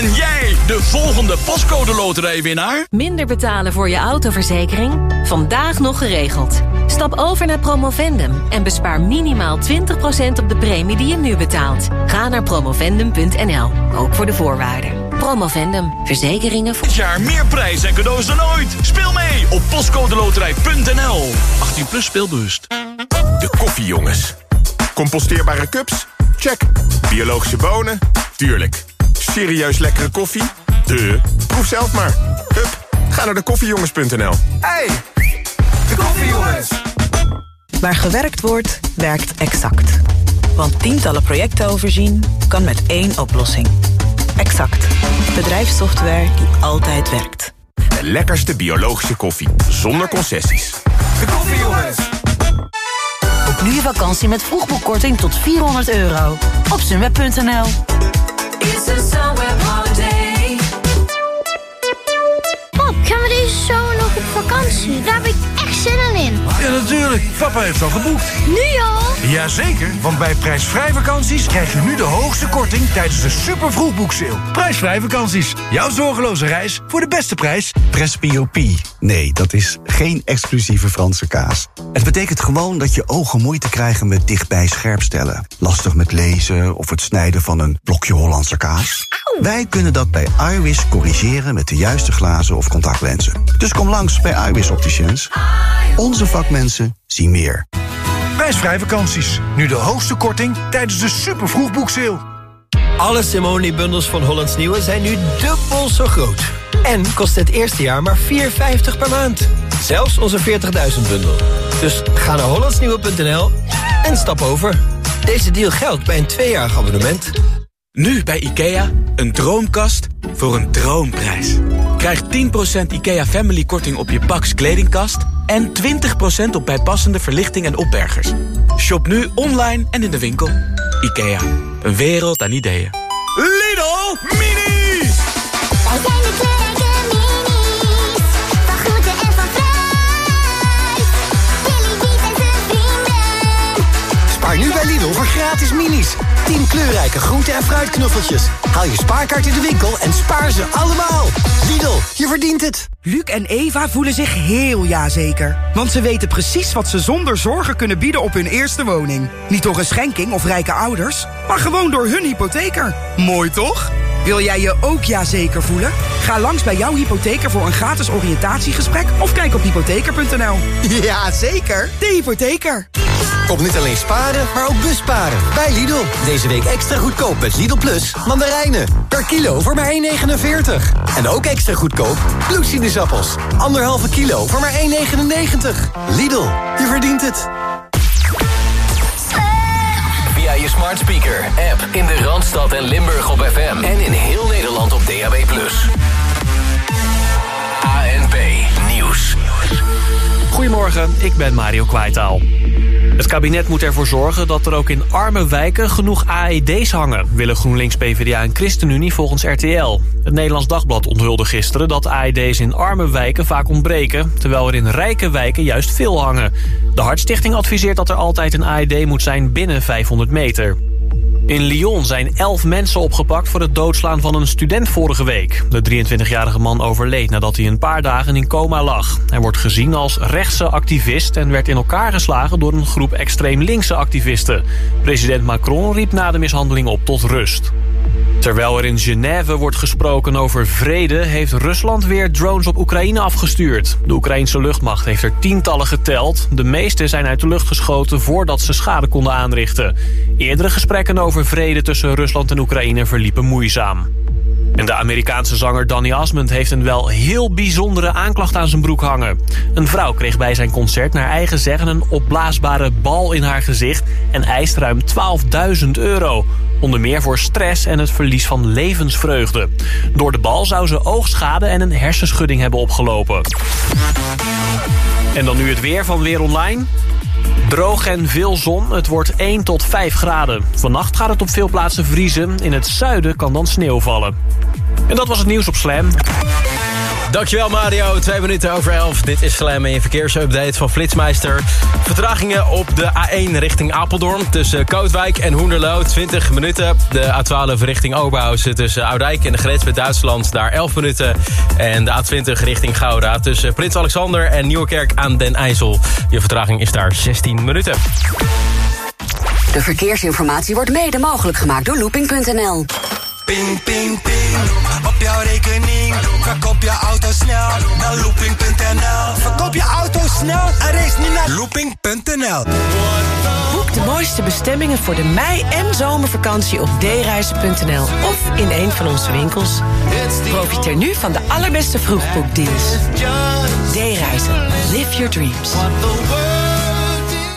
Ben jij de volgende pascode loterijwinnaar? Minder betalen voor je autoverzekering? Vandaag nog geregeld. Stap over naar Promovendum en bespaar minimaal 20% op de premie die je nu betaalt. Ga naar promovendum.nl, ook voor de voorwaarden. Promovendum, verzekeringen voor... Dit jaar meer prijs en cadeaus dan ooit. Speel mee op postcodeloterij.nl. 18 plus speelbewust. De koffiejongens. Composteerbare cups? Check. Biologische bonen? Tuurlijk. Serieus lekkere koffie? De. Proef zelf maar. Hup, ga naar de koffiejongens.nl. Hey, de koffiejongens. Waar gewerkt wordt, werkt exact. Want tientallen projecten overzien kan met één oplossing. Exact. Bedrijfssoftware die altijd werkt. De lekkerste biologische koffie. Zonder concessies. De koffiejongens. Boek nu je vakantie met vroegboekkorting tot 400 euro. Op sunweb.nl Pap, gaan we deze zomer nog op vakantie? Daar heb ik echt zin in. Ja, natuurlijk. Papa heeft al geboekt. Nu al? Jazeker, want bij prijsvrij vakanties krijg je nu de hoogste korting tijdens de super vroegboekseil. Prijsvrij vakanties. Jouw zorgeloze reis voor de beste prijs. Presbyopie. Nee, dat is geen exclusieve Franse kaas. Het betekent gewoon dat je ogen moeite krijgen met dichtbij scherpstellen. Lastig met lezen of het snijden van een blokje Hollandse kaas. Wij kunnen dat bij iWis corrigeren met de juiste glazen of contactlenzen. Dus kom langs bij iWis Opticians. Onze vakmensen zien meer. Prijsvrij vakanties. Nu de hoogste korting tijdens de super vroegboekseil. Alle Simone-bundels van Hollands Nieuwe zijn nu dubbel zo groot. En kost het eerste jaar maar 4,50 per maand. Zelfs onze 40.000-bundel. Dus ga naar hollandsnieuwe.nl en stap over. Deze deal geldt bij een tweejarig abonnement. Nu bij IKEA, een droomkast voor een droomprijs. Krijg 10% IKEA Family korting op je Pax kledingkast... en 20% op bijpassende verlichting en opbergers. Shop nu online en in de winkel. IKEA, een wereld aan ideeën. Lidl Mini! Wij zijn de kleurrijke minis. Van groente en van fruit. Billy Biet en zijn vrienden. Spaar nu bij Lidl voor gratis minis. 10 kleurrijke groente- en fruitknuffeltjes. Haal je spaarkaart in de winkel en spaar ze allemaal. Lidl, je verdient het. Luc en Eva voelen zich heel jazeker. Want ze weten precies wat ze zonder zorgen kunnen bieden op hun eerste woning. Niet door een schenking of rijke ouders, maar gewoon door hun hypotheker. Mooi toch? Wil jij je ook jazeker voelen? Ga langs bij jouw hypotheker voor een gratis oriëntatiegesprek... of kijk op hypotheker.nl. Ja, zeker. De hypotheker. Kom niet alleen sparen, maar ook busparen. Bij Lidl. Deze week extra goedkoop met Lidl Plus mandarijnen. Per kilo voor maar 1,49. En ook extra goedkoop bloedsinusappels. Anderhalve kilo voor maar 1,99. Lidl, je verdient het. Smart speaker, app in de Randstad en Limburg op FM. En in heel Nederland op DAB+. ANP Nieuws. Goedemorgen, ik ben Mario Kwaitaal. Het kabinet moet ervoor zorgen dat er ook in arme wijken genoeg AED's hangen... willen GroenLinks, PvdA en ChristenUnie volgens RTL. Het Nederlands Dagblad onthulde gisteren dat AED's in arme wijken vaak ontbreken... terwijl er in rijke wijken juist veel hangen. De Hartstichting adviseert dat er altijd een AED moet zijn binnen 500 meter. In Lyon zijn elf mensen opgepakt voor het doodslaan van een student vorige week. De 23-jarige man overleed nadat hij een paar dagen in coma lag. Hij wordt gezien als rechtse activist en werd in elkaar geslagen door een groep extreem linkse activisten. President Macron riep na de mishandeling op tot rust. Terwijl er in Genève wordt gesproken over vrede... heeft Rusland weer drones op Oekraïne afgestuurd. De Oekraïnse luchtmacht heeft er tientallen geteld. De meeste zijn uit de lucht geschoten voordat ze schade konden aanrichten. Eerdere gesprekken over vrede tussen Rusland en Oekraïne verliepen moeizaam. En de Amerikaanse zanger Danny Asmund heeft een wel heel bijzondere aanklacht aan zijn broek hangen. Een vrouw kreeg bij zijn concert naar eigen zeggen een opblaasbare bal in haar gezicht... en eist ruim 12.000 euro. Onder meer voor stress en het verlies van levensvreugde. Door de bal zou ze oogschade en een hersenschudding hebben opgelopen. En dan nu het weer van Weer Online. Droog en veel zon. Het wordt 1 tot 5 graden. Vannacht gaat het op veel plaatsen vriezen. In het zuiden kan dan sneeuw vallen. En dat was het nieuws op Slam. Dankjewel Mario, twee minuten over elf. Dit is Slam en je verkeersupdate van Flitsmeister. Vertragingen op de A1 richting Apeldoorn tussen Kootwijk en Hoenderloo, 20 minuten. De A12 richting Oberhausen tussen Oudijk en de grens met Duitsland, daar 11 minuten. En de A20 richting Gouda tussen Prins Alexander en Nieuwekerk aan den IJssel. Je vertraging is daar 16 minuten. De verkeersinformatie wordt mede mogelijk gemaakt door looping.nl. Ping, ping, ping. Op jouw rekening. Verkoop je auto snel naar looping.nl. Verkoop je auto snel en race niet naar looping.nl. Boek de mooiste bestemmingen voor de mei- en zomervakantie op dereizen.nl of in een van onze winkels. Profiteer nu van de allerbeste vroegboekdeals. D-reizen. Live your dreams.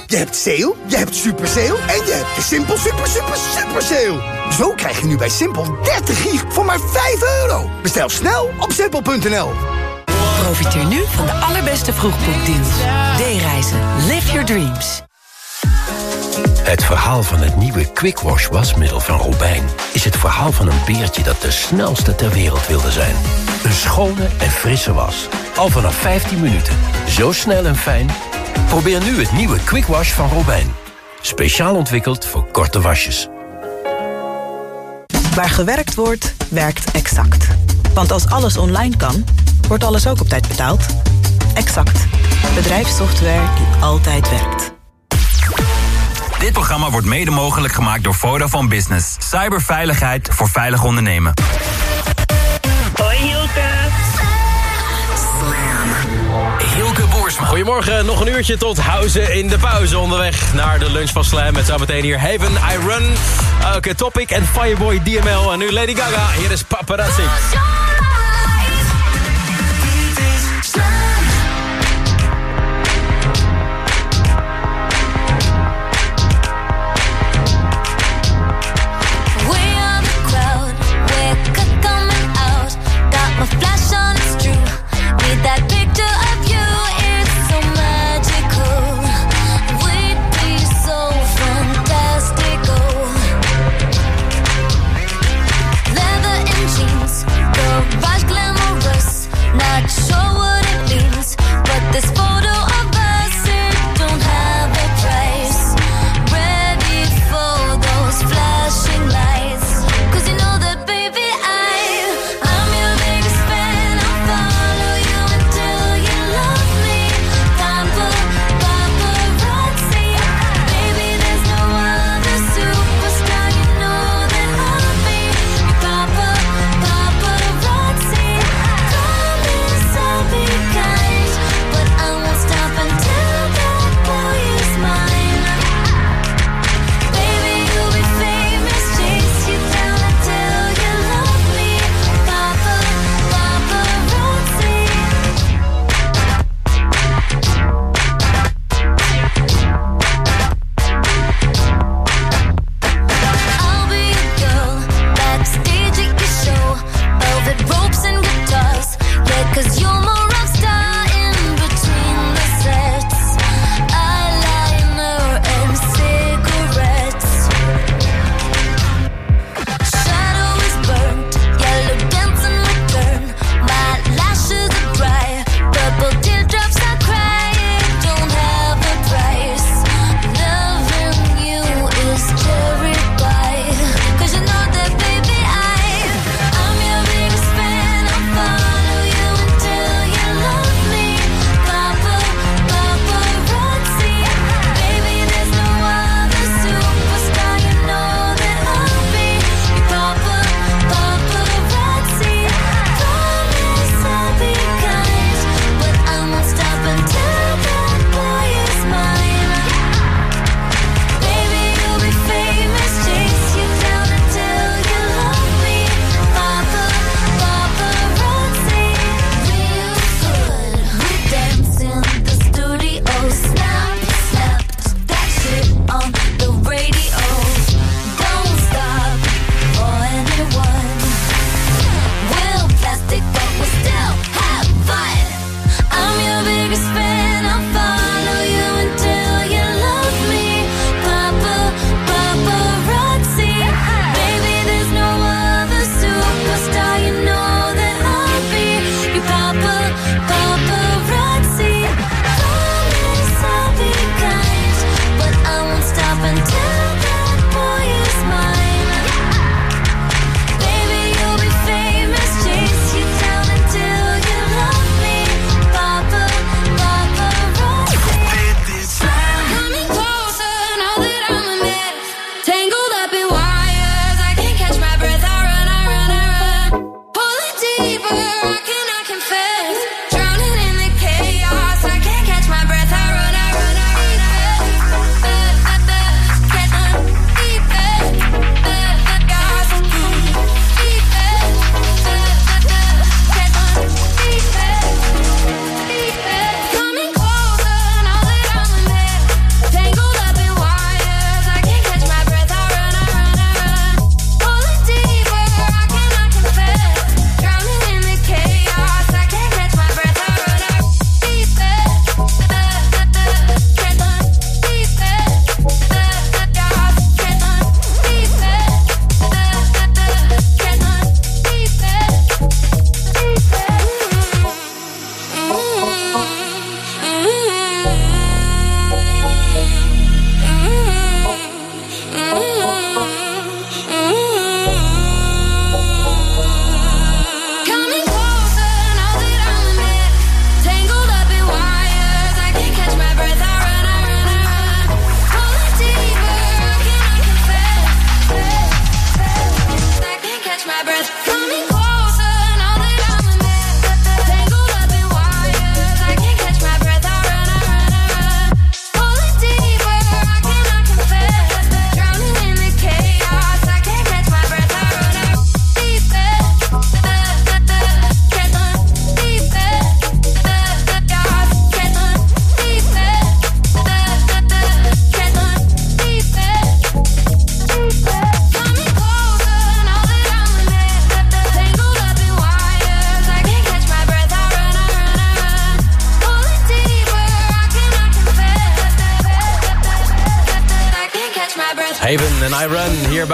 Je hebt sale, je hebt super sale en je hebt de Simpel super super super sale. Zo krijg je nu bij Simpel 30 gig voor maar 5 euro. Bestel snel op simpel.nl. Profiteer nu van de allerbeste vroegboekdeals. D-reizen. Live your dreams. Het verhaal van het nieuwe Quick Wash wasmiddel van Robijn... is het verhaal van een beertje dat de snelste ter wereld wilde zijn. Een schone en frisse was. Al vanaf 15 minuten. Zo snel en fijn. Probeer nu het nieuwe Quick Wash van Robijn. Speciaal ontwikkeld voor korte wasjes. Waar gewerkt wordt, werkt Exact. Want als alles online kan, wordt alles ook op tijd betaald. Exact. Bedrijfssoftware die altijd werkt. Dit programma wordt mede mogelijk gemaakt door Vodafone Business. Cyberveiligheid voor veilig ondernemen. Hoi Hilke. Goedemorgen, nog een uurtje tot Huizen in de pauze. Onderweg naar de lunch van Slam met zometeen hier Haven, I Run. Oké, Topic en Fireboy DML. En nu Lady Gaga, hier is Paparazzi.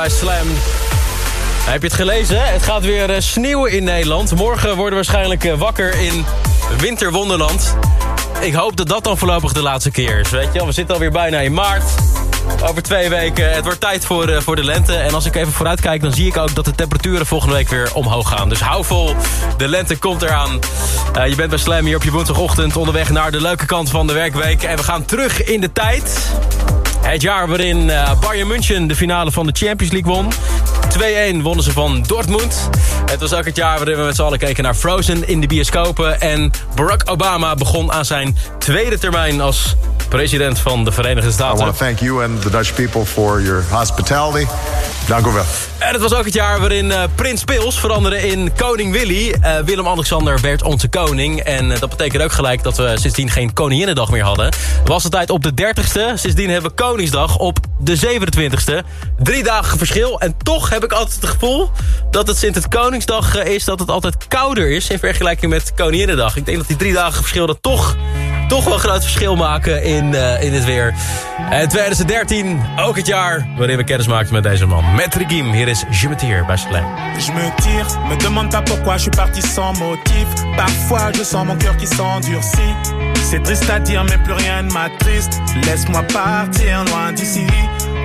Bij Slam. Heb je het gelezen? Het gaat weer uh, sneeuwen in Nederland. Morgen worden we waarschijnlijk uh, wakker in winterwonderland. Ik hoop dat dat dan voorlopig de laatste keer is. Weet je? We zitten alweer bijna in maart. Over twee weken. Het wordt tijd voor, uh, voor de lente. En als ik even vooruit kijk, dan zie ik ook dat de temperaturen volgende week weer omhoog gaan. Dus hou vol. De lente komt eraan. Je bent bij Slam hier op je woensdagochtend onderweg naar de leuke kant van de werkweek. En we gaan terug in de tijd. Het jaar waarin uh, Bayern München de finale van de Champions League won. 2-1 wonnen ze van Dortmund. Het was ook het jaar waarin we met z'n allen keken naar Frozen in de bioscopen. En Barack Obama begon aan zijn tweede termijn als president van de Verenigde Staten. I want to thank you and the Dutch people for your hospitality. Dank u wel. En het was ook het jaar waarin uh, Prins Pils veranderde in koning Willy. Uh, Willem-Alexander werd onze koning. En uh, dat betekent ook gelijk dat we sindsdien geen Koninginnedag meer hadden. Was de tijd op de 30ste. Sindsdien hebben we Koningsdag op de 27ste. Drie dagen verschil. En toch heb ik altijd het gevoel dat het sinds het Koningsdag is... dat het altijd kouder is in vergelijking met Koninginnedag. Ik denk dat die drie dagen verschil dat toch toch wel een groot verschil maken in, uh, in het weer. En 2013, ook het jaar waarin we kennis maakten met deze man. Met Regime, hier is Je me tire bij Slam. Je me tire, me demande pas pourquoi je suis parti sans motif. Parfois je sens mon cœur qui s'endurcit. C'est triste à dire mais plus rien ne m'attriste. Laisse-moi partir loin d'ici.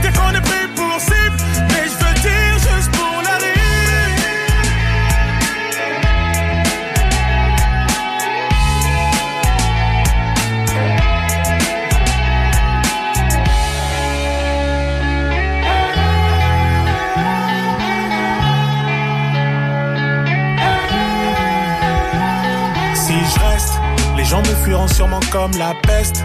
Dire qu'on est pris pour cible. Mais je veux dire juste pour la. Si je reste, les gens me fuiront sûrement comme la peste.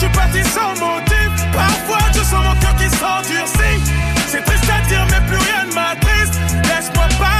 Suis parti sans motif. Parfois je sens mon cœur qui s'endurcit. C'est triste à dire, mais plus rien ne m'attriste. Laisse-moi partir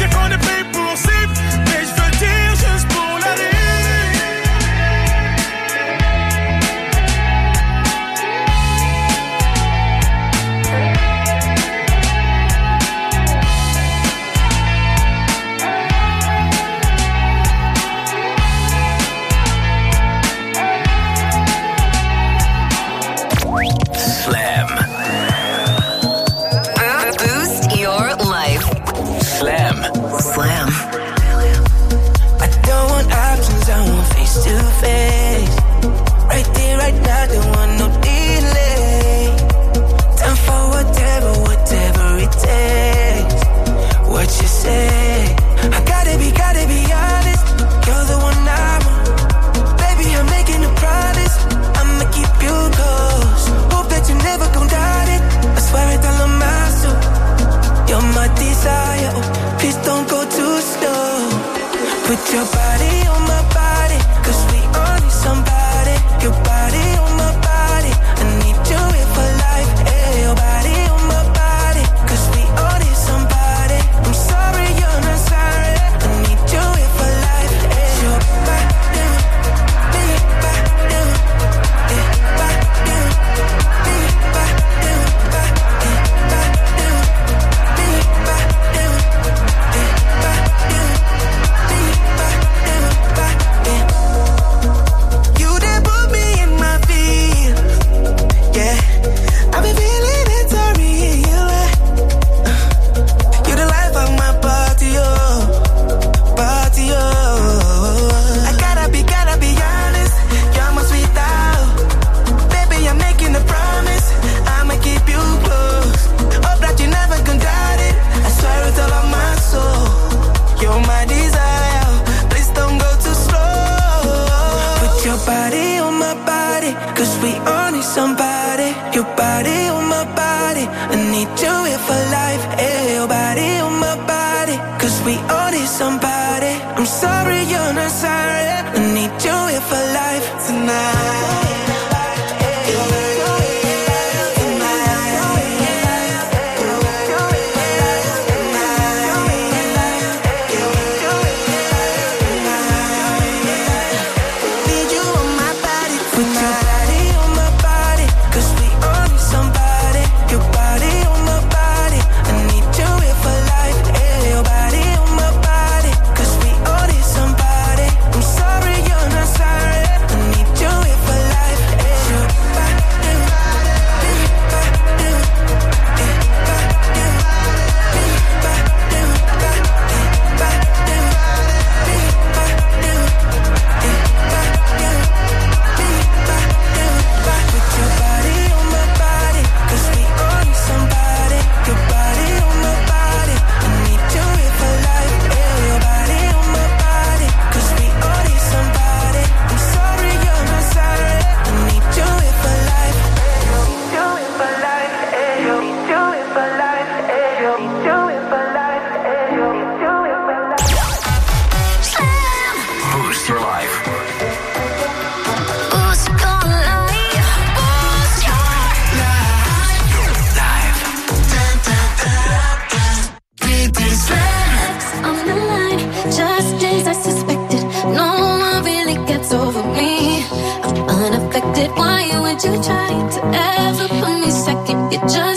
Stick on the paper. You just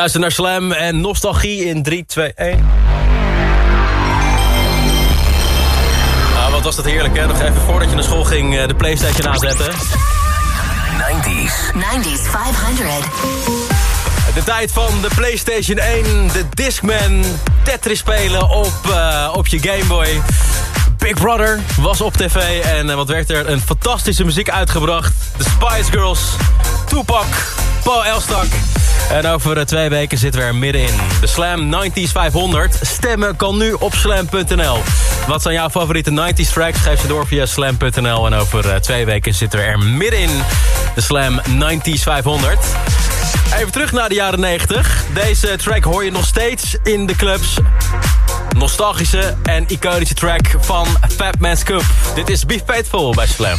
luistert naar Slam en Nostalgie in 3, 2, 1. Ah, wat was dat heerlijk, hè? Nog even voordat je naar school ging eh, de Playstation aanzetten. 90s. 90s 500. De tijd van de PlayStation 1, de Discman, Tetris spelen op, eh, op je Game Boy. Big Brother was op tv en eh, wat werd er? Een fantastische muziek uitgebracht. De Spice Girls, Tupac, Paul Elstak. En over eh, twee weken zitten we er middenin. De Slam 90s 500. Stemmen kan nu op slam.nl. Wat zijn jouw favoriete 90s tracks? Geef ze door via slam.nl. En over eh, twee weken zitten we er middenin. De Slam 90s 500. Even terug naar de jaren 90. Deze track hoor je nog steeds in de clubs. Nostalgische en iconische track van Fat Man's Cup. Dit is Be Faithful bij Slam.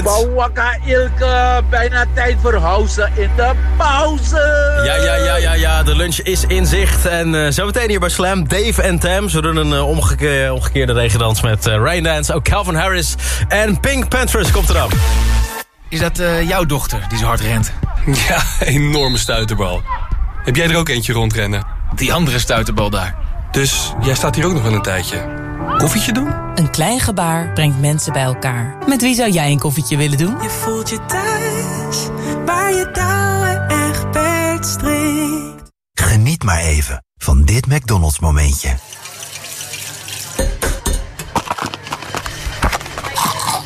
Betekent. Waka Ilke, bijna tijd voor Hausen in de pauze. Ja, ja, ja, ja, ja. De lunch is in zicht. En uh, zometeen hier bij Slam, Dave en Tam. Ze doen een uh, omgeke omgekeerde regendans met uh, Raindance. Ook Calvin Harris en Pink Panthers komt eraan. Is dat jouw dochter die zo hard rent? Ja, enorme stuiterbal. Heb jij er ook eentje rondrennen? Die andere stuiterbal daar. Dus jij staat hier ook nog wel een tijdje. Koffietje doen? Een klein gebaar brengt mensen bij elkaar. Met wie zou jij een koffietje willen doen? Je voelt je thuis, waar je touwen echt strikt. Geniet maar even van dit McDonald's momentje.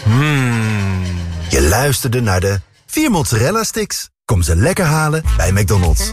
Mmm. Je luisterde naar de 4 mozzarella sticks. Kom ze lekker halen bij McDonald's.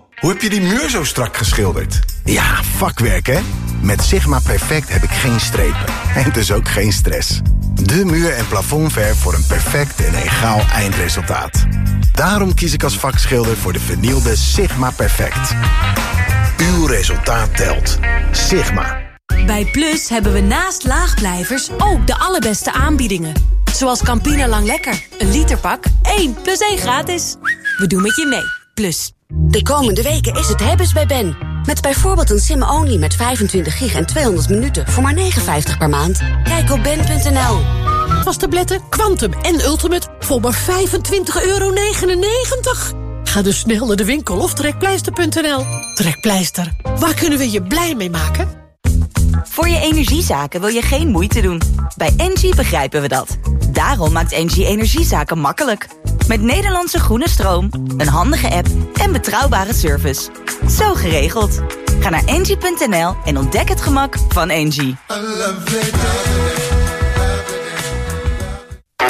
hoe heb je die muur zo strak geschilderd? Ja, vakwerk hè? Met Sigma Perfect heb ik geen strepen. En dus ook geen stress. De muur- en plafondverf voor een perfect en egaal eindresultaat. Daarom kies ik als vakschilder voor de vernielde Sigma Perfect. Uw resultaat telt. Sigma. Bij Plus hebben we naast laagblijvers ook de allerbeste aanbiedingen. Zoals Campina Lang Lekker. Een literpak, 1 plus 1 gratis. We doen met je mee. Plus. De komende weken is het hebben's bij Ben. Met bijvoorbeeld een sim-only met 25 gig en 200 minuten voor maar 59 per maand. Kijk op ben.nl. Vasttabletten, Quantum en Ultimate voor maar 25,99 euro. Ga dus snel naar de winkel of trekpleister.nl. Trekpleister, waar kunnen we je blij mee maken? Voor je energiezaken wil je geen moeite doen. Bij Engie begrijpen we dat. Daarom maakt Engie energiezaken makkelijk. Met Nederlandse groene stroom, een handige app en betrouwbare service. Zo geregeld. Ga naar engie.nl en ontdek het gemak van Engie.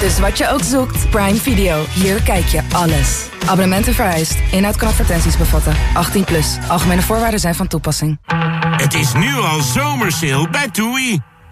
Dus wat je ook zoekt, Prime Video. Hier kijk je alles. Abonnementen vereist. Inhoud kan advertenties bevatten. 18 plus. Algemene voorwaarden zijn van toepassing. Het is nu al zomersale bij TUI.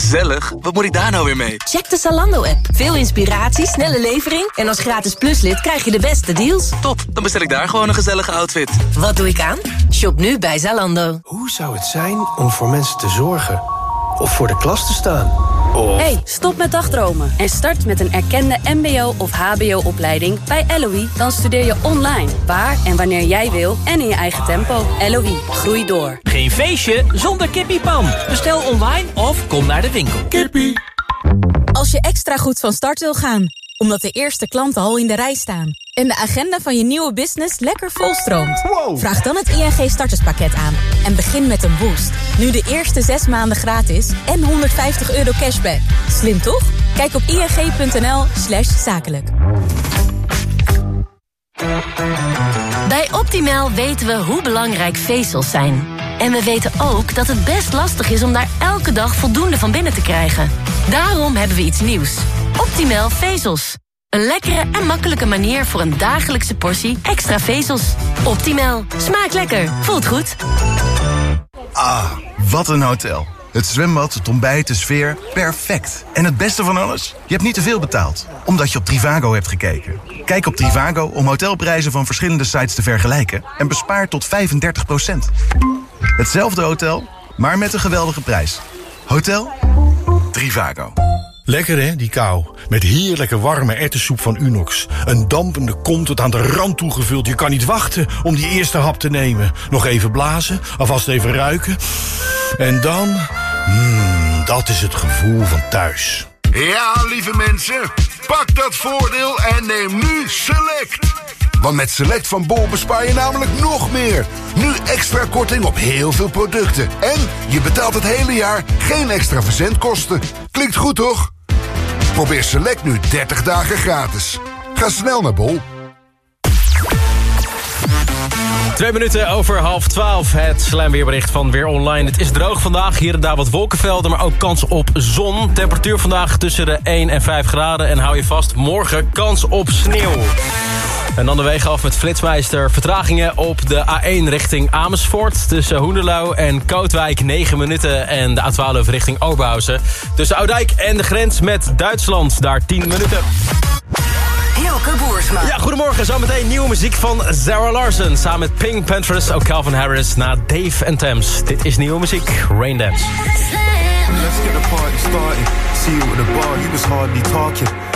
Gezellig? Wat moet ik daar nou weer mee? Check de Zalando-app. Veel inspiratie, snelle levering... en als gratis pluslid krijg je de beste deals. Top, dan bestel ik daar gewoon een gezellige outfit. Wat doe ik aan? Shop nu bij Zalando. Hoe zou het zijn om voor mensen te zorgen? Of voor de klas te staan? Of... Hey, stop met dagdromen en start met een erkende mbo- of hbo-opleiding bij LOE. Dan studeer je online, waar en wanneer jij wil en in je eigen tempo. LOE, groei door. Geen feestje zonder kippiepan. Bestel online of kom naar de winkel. Kippie. Als je extra goed van start wil gaan, omdat de eerste klanten al in de rij staan... en de agenda van je nieuwe business lekker volstroomt... vraag dan het ING starterspakket aan en begin met een boost. Nu de eerste zes maanden gratis en 150 euro cashback. Slim toch? Kijk op ing.nl slash zakelijk. Bij Optimal weten we hoe belangrijk vezels zijn. En we weten ook dat het best lastig is om daar elke dag voldoende van binnen te krijgen. Daarom hebben we iets nieuws. Optimal vezels. Een lekkere en makkelijke manier voor een dagelijkse portie extra vezels. Optimal. Smaakt lekker. Voelt goed. Ah, wat een hotel. Het zwembad, het ontbijt, de sfeer, perfect. En het beste van alles? Je hebt niet te veel betaald, omdat je op Trivago hebt gekeken. Kijk op Trivago om hotelprijzen van verschillende sites te vergelijken... en bespaar tot 35% Hetzelfde hotel, maar met een geweldige prijs. Hotel Trivago. Lekker hè, die kou. Met heerlijke warme ertessoep van Unox. Een dampende kom tot aan de rand toegevuld. Je kan niet wachten om die eerste hap te nemen. Nog even blazen, alvast even ruiken. En dan... Mmm, dat is het gevoel van thuis. Ja, lieve mensen, pak dat voordeel en neem nu Select. Want met Select van Bol bespaar je namelijk nog meer. Nu extra korting op heel veel producten. En je betaalt het hele jaar geen extra verzendkosten. Klinkt goed, toch? Probeer Select nu 30 dagen gratis. Ga snel naar Bol. Twee minuten over half twaalf. Het slijmweerbericht van Weer Online. Het is droog vandaag. Hier en daar wat wolkenvelden, maar ook kans op zon. Temperatuur vandaag tussen de 1 en 5 graden. En hou je vast, morgen kans op sneeuw. En dan de wegen af met Flitsmeister. Vertragingen op de A1 richting Amersfoort. Tussen Hoenderloo en Kootwijk 9 minuten. En de A12 richting Oberhausen. Tussen Oudijk en de grens met Duitsland. Daar 10 minuten. Hilke Boersma. Ja, goedemorgen. Zometeen nieuwe muziek van Sarah Larson. Samen met Pink Panthers, ook Calvin Harris na Dave en Thames. Dit is nieuwe muziek, Rain Dance. Let's get the party started. See you at the bar, you was hardly talking.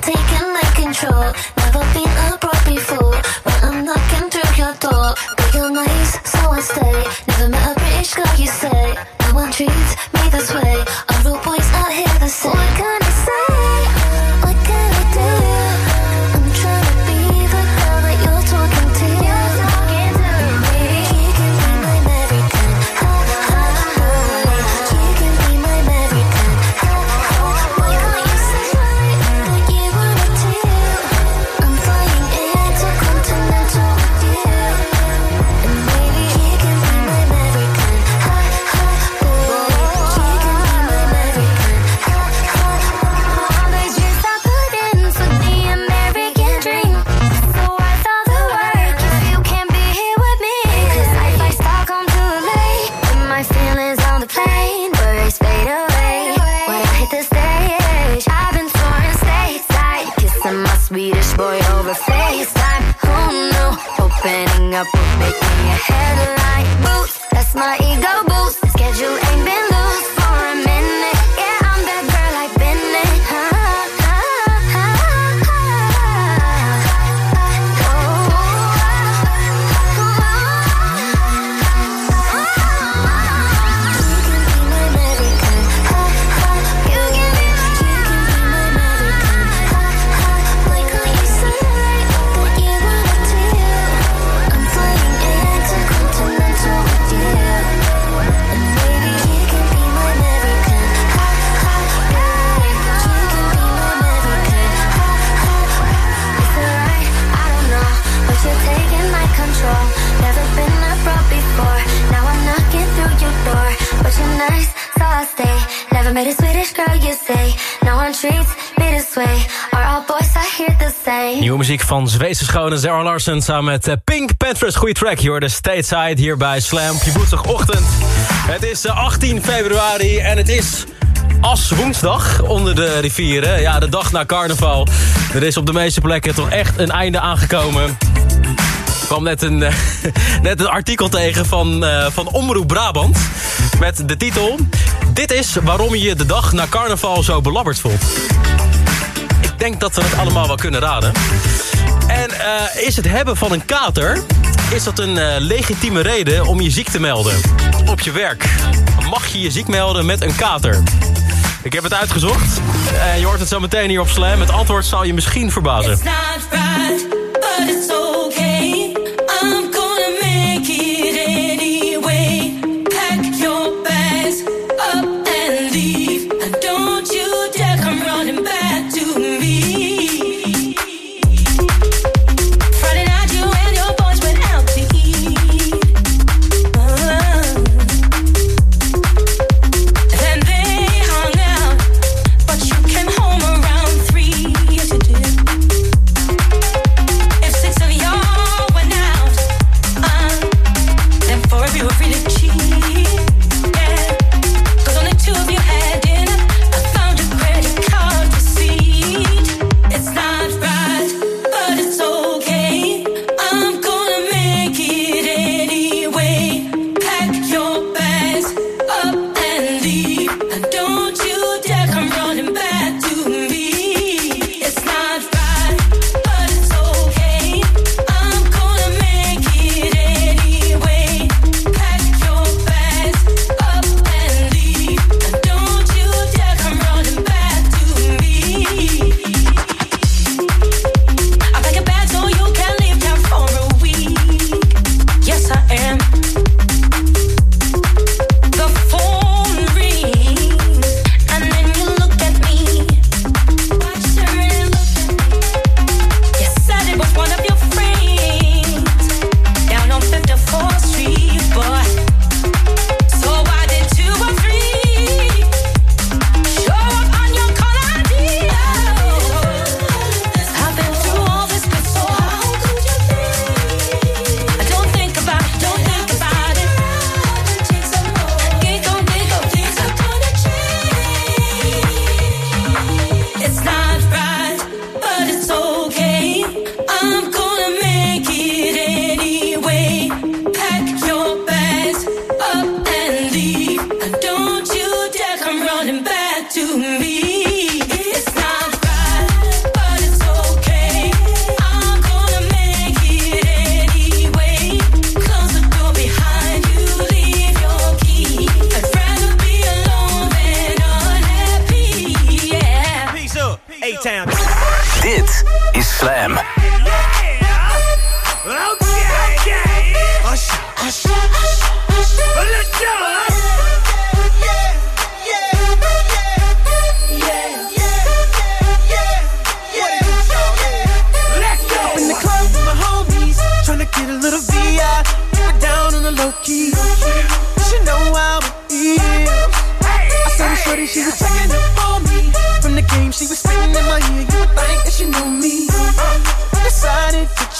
taking my control. Never been abroad before, but I'm knocking through your door. made a Swedish girl, you say. No one treats me this way. Are all boys, I hear the same. Nieuwe muziek van Zweedse schone Sarah Larsen samen met eh, Pink Panthers. Goeie track, hier de Stateside hier bij Slam. Je woensdagochtend. Het is eh, 18 februari en het is... As woensdag onder de rivieren. Ja, de dag na carnaval. Er is op de meeste plekken toch echt een einde aangekomen kwam net een, eh, net een artikel tegen van, eh, van Omroep Brabant. Met de titel... Dit is waarom je de dag na carnaval zo belabberd voelt. Ik denk dat we het allemaal wel kunnen raden. En eh, is het hebben van een kater... is dat een legitieme reden om je ziek te melden? Op je werk. Mag je je ziek melden met een kater? Ik heb het uitgezocht. En je hoort het zo meteen hier op Slam. Het antwoord zal je misschien verbazen.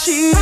She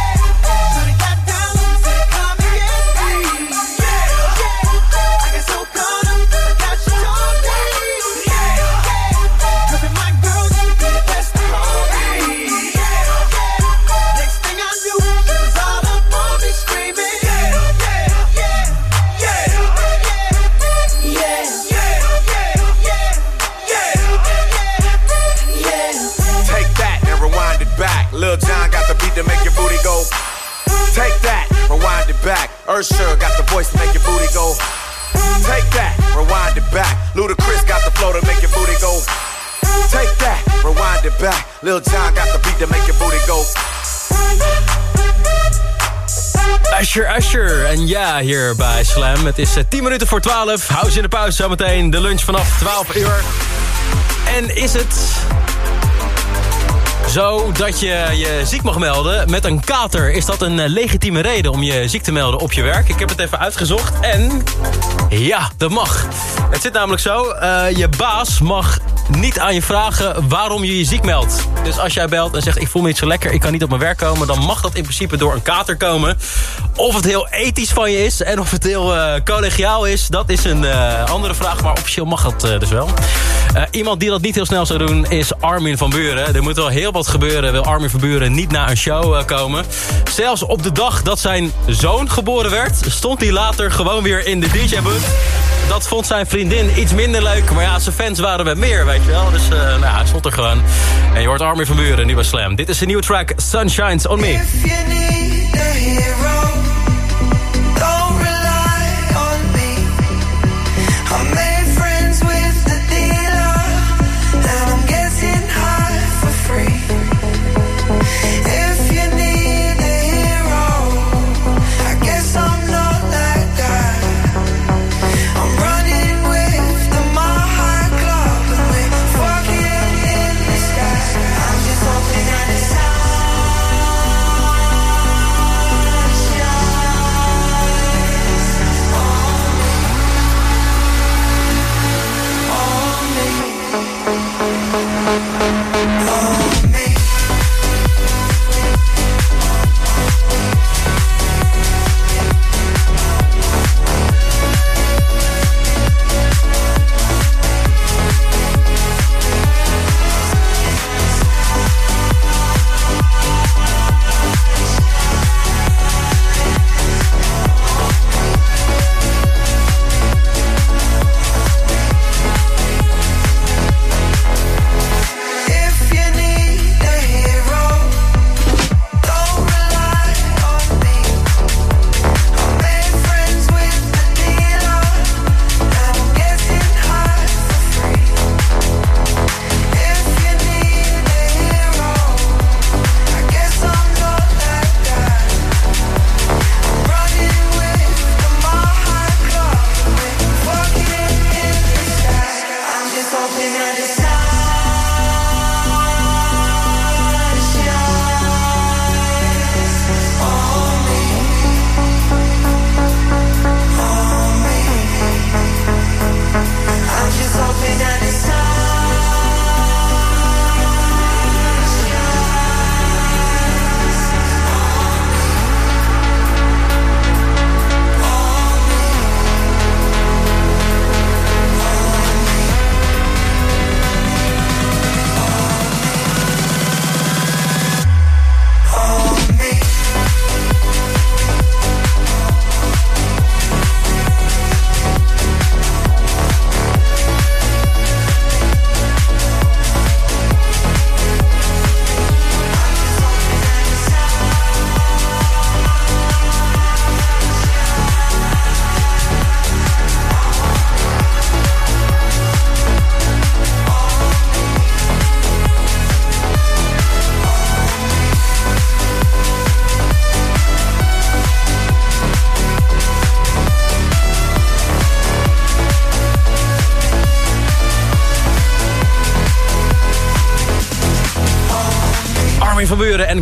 Take that, rewind it back. Ursher got the voice to make your booty go. Take that, rewind it back. Ludacris got the flow to make your booty go. Take that, rewind it back. Lil John got the beat to make your booty go. Usher, Usher. En ja, hier bij Slam. Het is eh, 10 minuten voor 12. Hou ze in de pauze zometeen. De lunch vanaf 12 uur. En is het zo dat je je ziek mag melden met een kater? Is dat een eh, legitieme reden om je ziek te melden op je werk? Ik heb het even uitgezocht en ja, dat mag. Het zit namelijk zo, eh, je baas mag niet aan je vragen waarom je je ziek meldt. Dus als jij belt en zegt ik voel me niet zo lekker, ik kan niet op mijn werk komen... dan mag dat in principe door een kater komen. Of het heel ethisch van je is en of het heel eh, collegiaal is... dat is een andere vraag, maar officieel mag dat dus wel. Eh, iemand die dat niet heel snel zou doen is Armin van Buren. Er moet wel heel wat gebeuren, wil Armin van Buren niet naar een show eh, komen. Zelfs op de dag dat zijn zoon geboren werd... stond hij later gewoon weer in de DJ-booth. Dat vond zijn vriendin iets minder leuk. Maar ja, zijn fans waren met meer, weet je wel. Dus eh, nou, ja, hij stond er gewoon. En je hoort Armin van Buren nu bij Slam. Dit is de nieuwe track Sunshines On Me.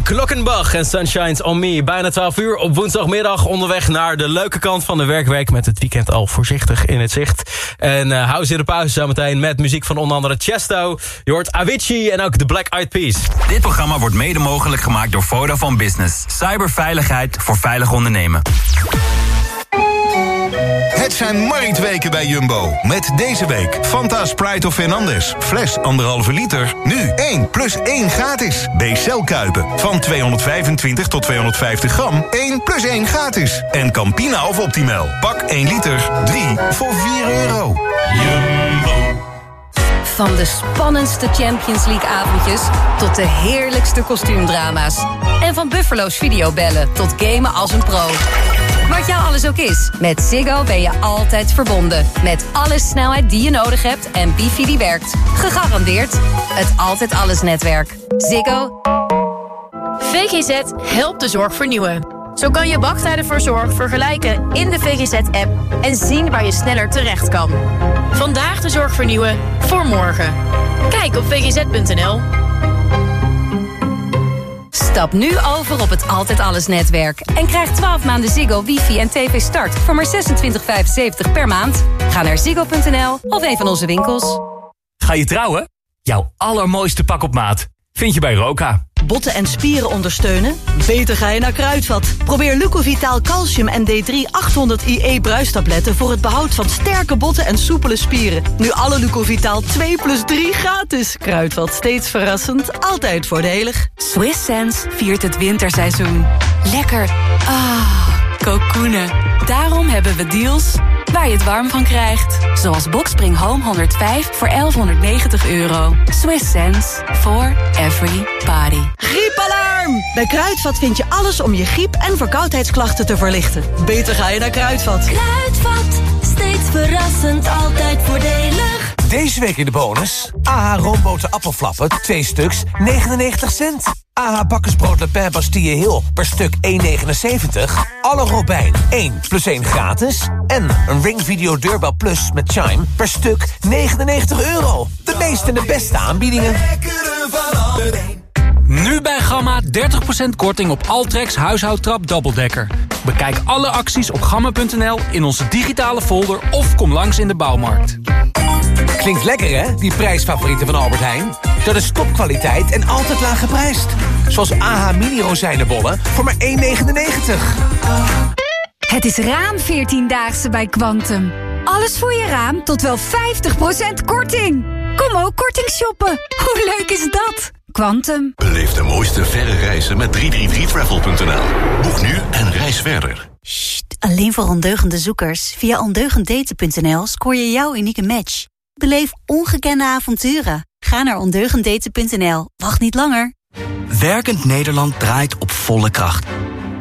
Klokkenbach en Sunshines on Me. Bijna 12 uur op woensdagmiddag onderweg naar de leuke kant van de werkweek... met het weekend al voorzichtig in het zicht. En uh, hou ze in de pauze zometeen met muziek van onder andere Chesto. Je Avicii en ook de Black Eyed Peas. Dit programma wordt mede mogelijk gemaakt door Vodafone Business. Cyberveiligheid voor veilig ondernemen. Het zijn marktweken bij Jumbo. Met deze week Fanta Sprite of Fernandez. Fles 1,5 liter. Nu 1 plus 1 gratis. B-cel Kuipen. Van 225 tot 250 gram. 1 plus 1 gratis. En Campina of Optimal. Pak 1 liter. 3 voor 4 euro. Jumbo. Van de spannendste Champions League avondjes tot de heerlijkste kostuumdrama's. En van Buffalo's videobellen tot gamen als een pro. Wat jou alles ook is, met Ziggo ben je altijd verbonden. Met alle snelheid die je nodig hebt en wifi die werkt. Gegarandeerd het Altijd Alles netwerk. Ziggo. VGZ helpt de zorg vernieuwen. Zo kan je wachttijden voor zorg vergelijken in de VGZ-app en zien waar je sneller terecht kan. Vandaag de zorg vernieuwen voor morgen. Kijk op vgz.nl. Stap nu over op het Altijd Alles netwerk. En krijg 12 maanden Ziggo, wifi en tv start voor maar 26,75 per maand. Ga naar ziggo.nl of een van onze winkels. Ga je trouwen? Jouw allermooiste pak op maat vind je bij Roka. Botten en spieren ondersteunen? Beter ga je naar Kruidvat. Probeer Lucovitaal Calcium en D3 800 IE bruistabletten... voor het behoud van sterke botten en soepele spieren. Nu alle Lucovitaal 2 plus 3 gratis. Kruidvat, steeds verrassend, altijd voordelig. Swiss Sense viert het winterseizoen. Lekker. Ah, kokoenen. Daarom hebben we deals waar je het warm van krijgt. Zoals Boxspring Home 105 voor 1190 euro. Swiss sense for every body. Griepalarm! Bij Kruidvat vind je alles om je griep- en verkoudheidsklachten te verlichten. Beter ga je naar Kruidvat. Kruidvat, steeds verrassend, altijd voordelig. Deze week in de bonus. AH roomboten appelflappen, 2 stuks, 99 cent. AH bakkersbrood Le Pen Bastille Hill per stuk 1,79. Alle Robijn 1 plus 1 gratis. En een Ring Video Deurbel Plus met Chime per stuk 99 euro. De meeste en de beste aanbiedingen. Nu bij Gamma 30% korting op Altrex huishoudtrap dubbeldekker. Bekijk alle acties op gamma.nl in onze digitale folder of kom langs in de bouwmarkt. Klinkt lekker hè, die prijsfavorieten van Albert Heijn? Dat is topkwaliteit en altijd laag geprijsd. Zoals AH mini rozijnenbollen voor maar 1,99. Het is raam 14-daagse bij Quantum. Alles voor je raam tot wel 50% korting. Kom ook korting shoppen. Hoe leuk is dat? Quantum. Beleef de mooiste verre reizen met 333travel.nl. Boek nu en reis verder. Alleen voor ondeugende zoekers. Via ondeugenddaten.nl scoor je jouw unieke match. Beleef ongekende avonturen. Ga naar ondeugenddaten.nl. Wacht niet langer. Werkend Nederland draait op volle kracht.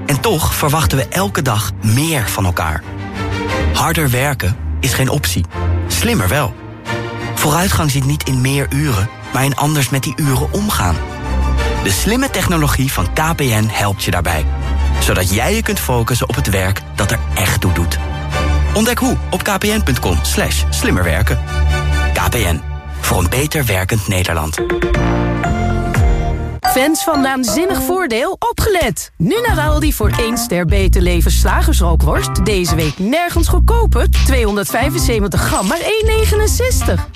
En toch verwachten we elke dag meer van elkaar. Harder werken is geen optie. Slimmer wel. Vooruitgang zit niet in meer uren, maar in anders met die uren omgaan. De slimme technologie van KPN helpt je daarbij. Zodat jij je kunt focussen op het werk dat er echt toe doet. Ontdek hoe op kpn.com slimmerwerken. KPN, voor een beter werkend Nederland. Fans van Naanzinnig Voordeel, opgelet! Nu naar Aldi voor 1 ster beter leven slagersrookworst. Deze week nergens goedkoper. 275 gram, maar 1,69.